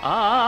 啊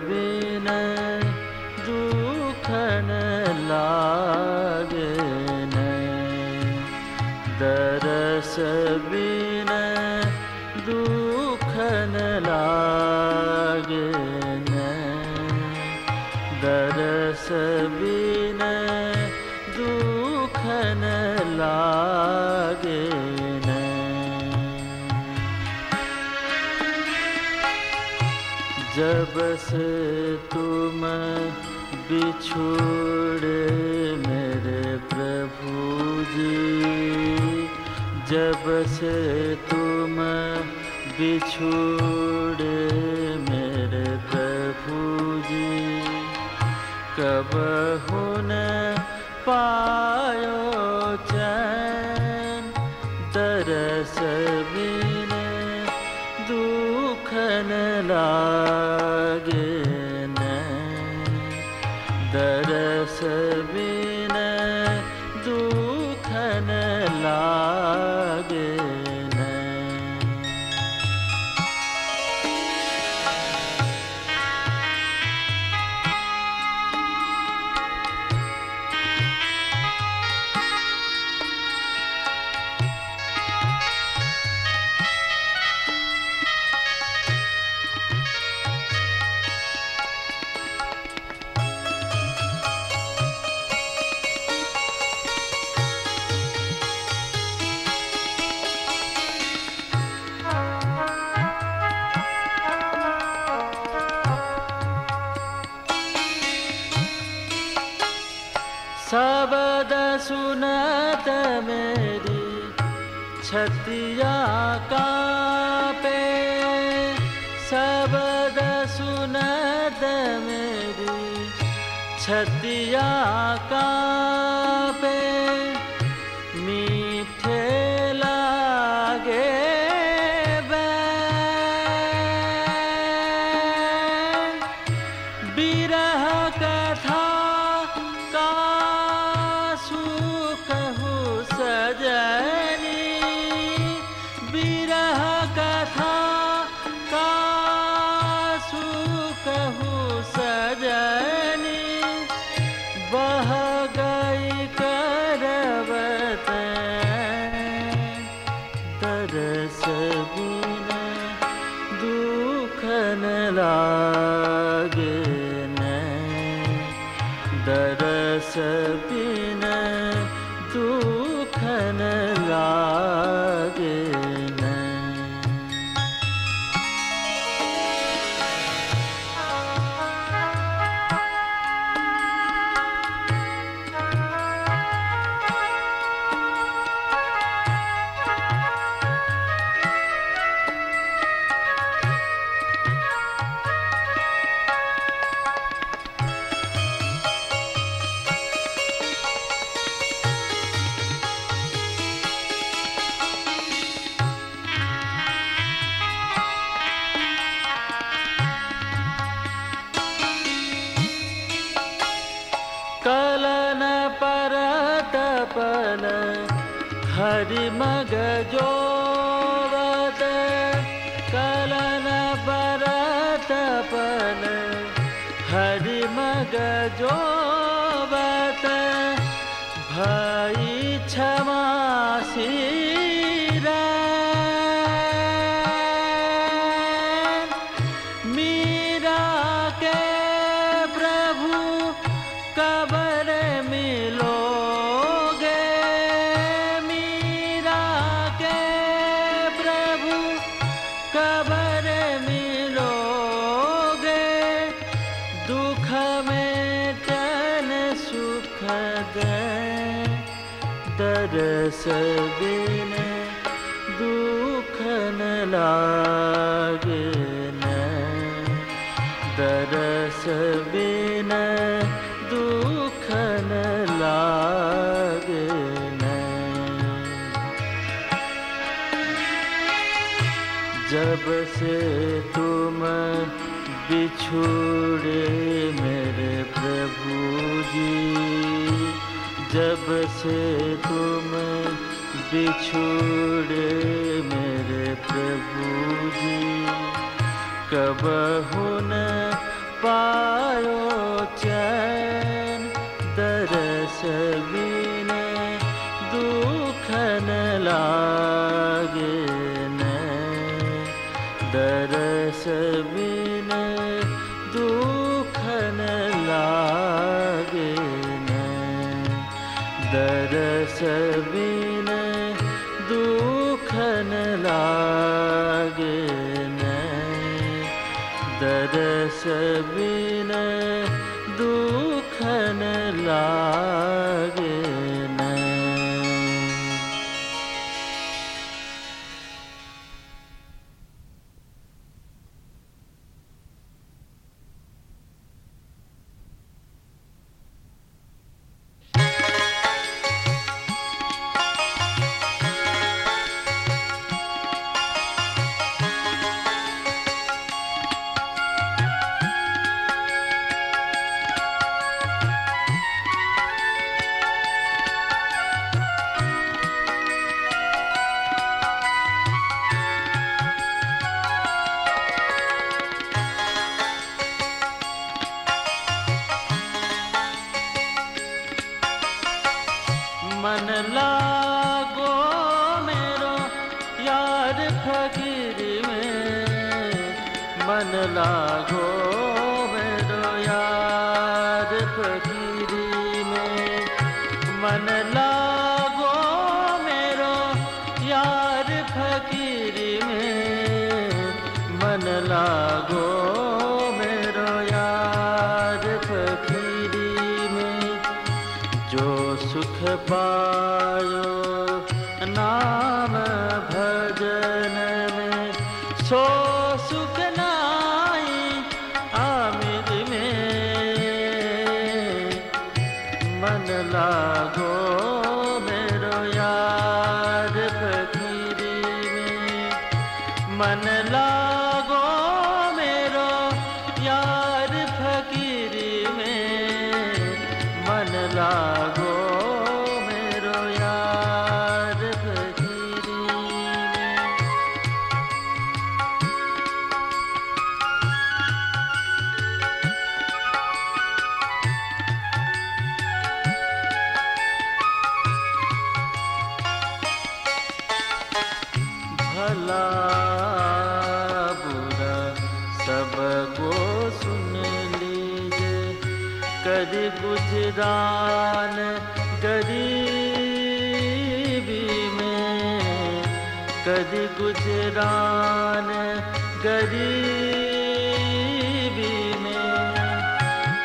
जब से तुम बिछोड़े मेरे प्रभु जी, जब से तुम बिछोड़े मेरे प्रभु जी, कब हुन पा Father. शबद सुनत मेरी छतिया कापे। शबद सुनत मेरी छतिया का Baby. जब से तुम बिछुड़े मेरे प्रभु जी, जब से तुम बिछुड़े मेरे प्रभु जी, कब हुन पायो चैन दरस भी ीन दुखन न दरस दुखन न दुखनगे न दरस बागे फकीर में मन लागो।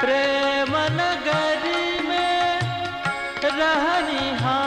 प्रेम नगर में रहनी हाँ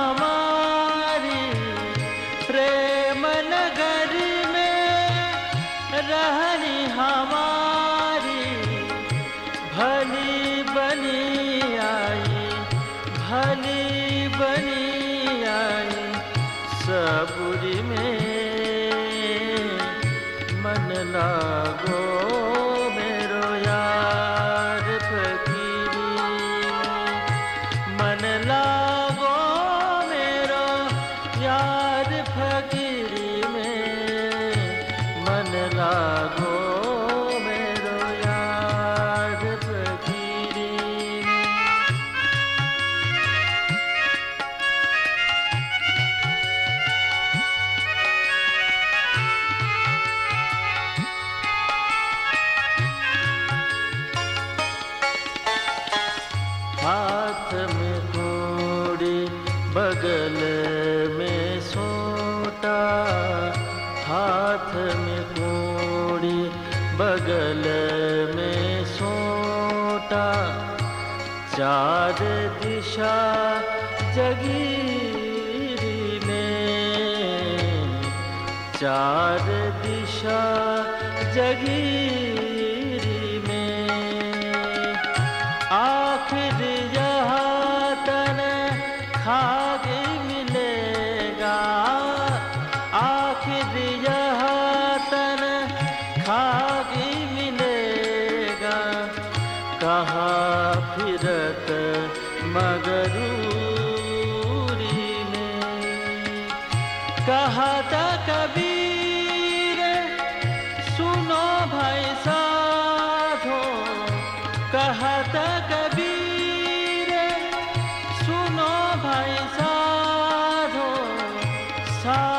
चार दिशा जगी time.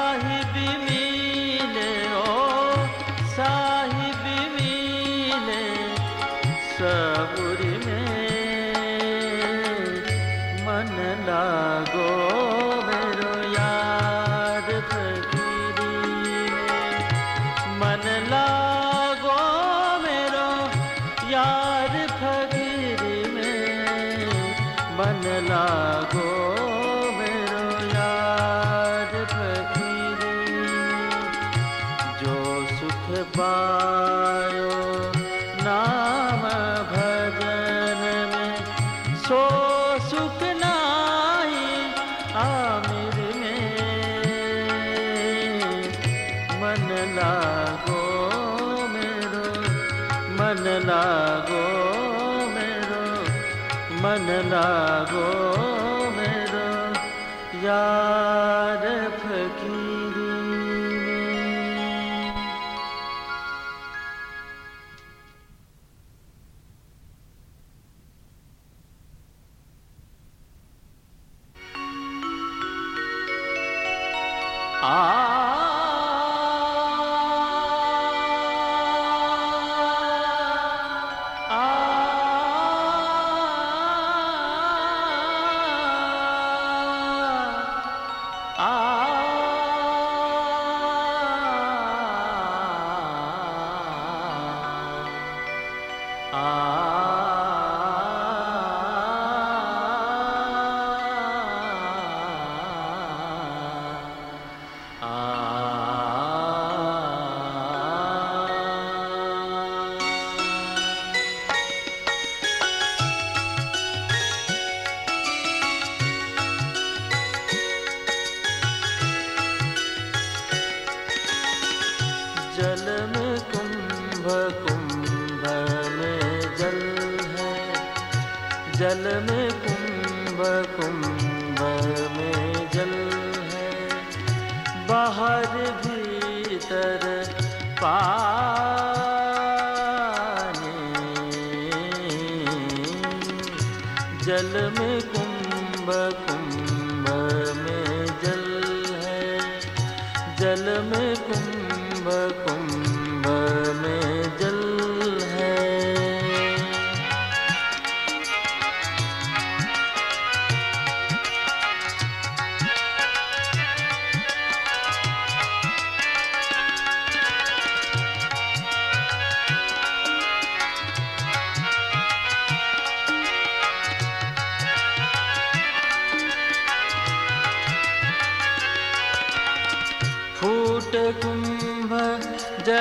सो सुख नाई आमिर में। मन लागो मेरो मन लागो मेरो मन लागो जल में कुंभ कुंभ में जल है। जल में कुंभ कुंभ में जल है। बाहर भीतर पा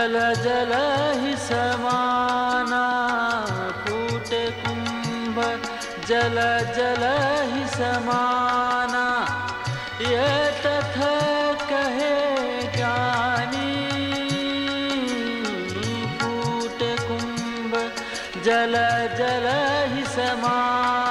जल जल ही समाना फूटे कुंभ, जल जल ही समाना। ये तथ कहे ज्ञानी फूटे कुंभ, जल जल ही समाना।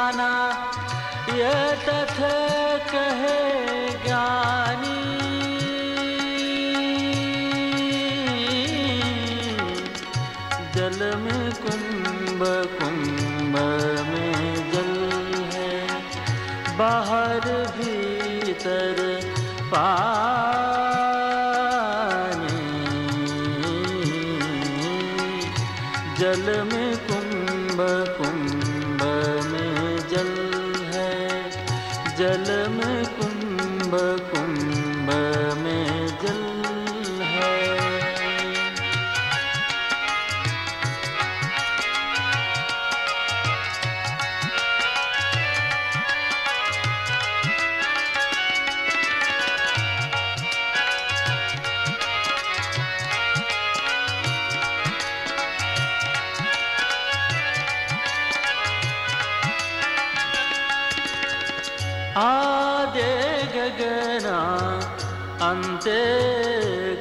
अन्ते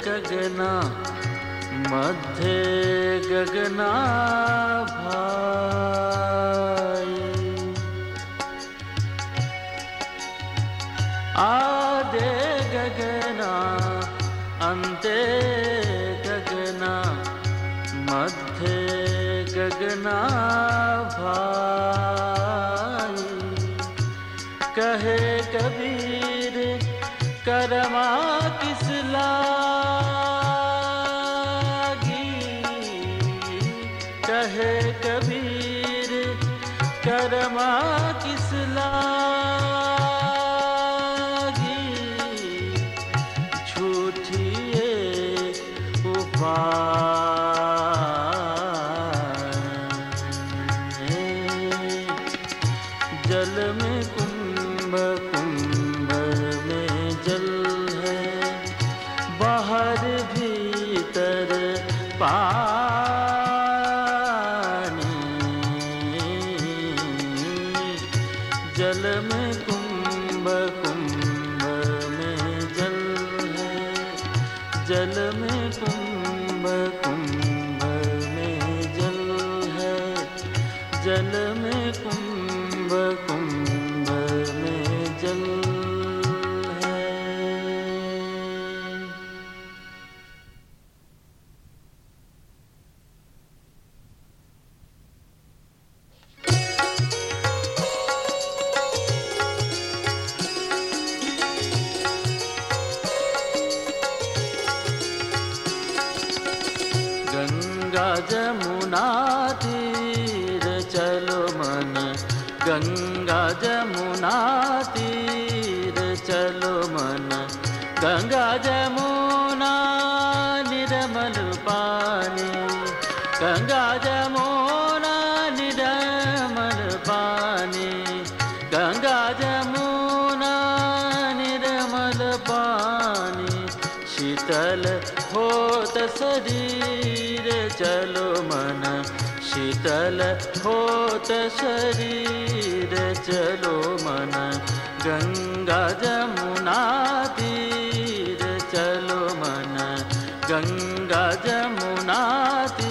गगना मध्य गगना भाई। आदे गगना अन्ते गगना मध्य गगना भाई। जमुना तीर चलो मन। गंगा जमुना तीर चलो मन। गंगा जमुना मन शीतल होत शरीर चलो मन। गंगा जमुना तीर चलो मन। गंगा जमुना तीर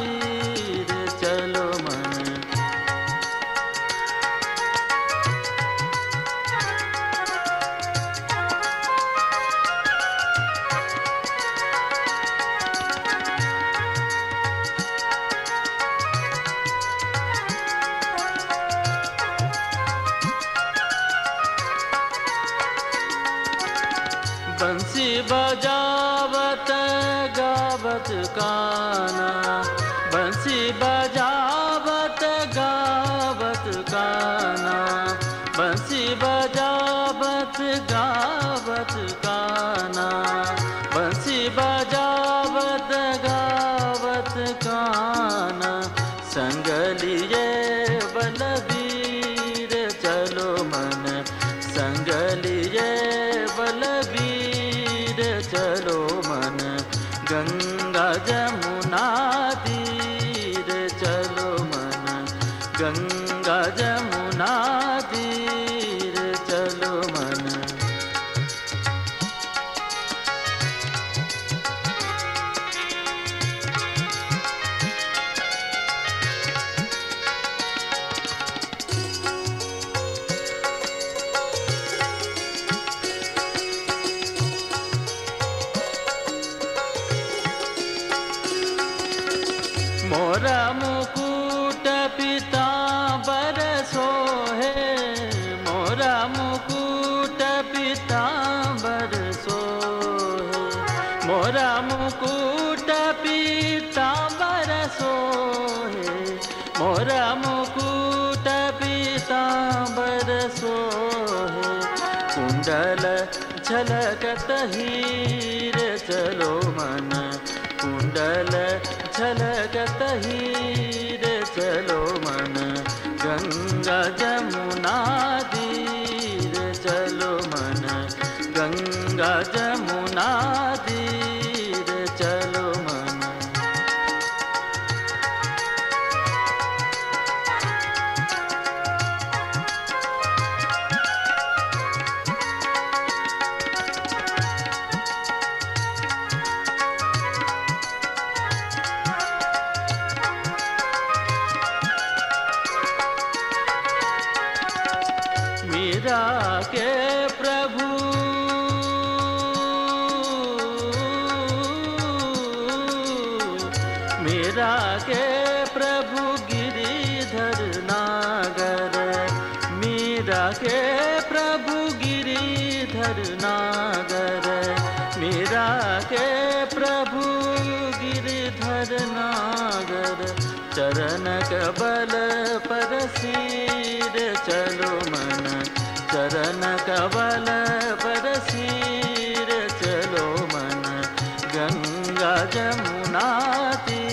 काना बंसी सोहे कुंडल झलकत हीर चलो मन। कुंडल झलकत हीर चलो मन। गंगा जमुना तीर चलो मन। गंगा जमुना जाके गजमुनाति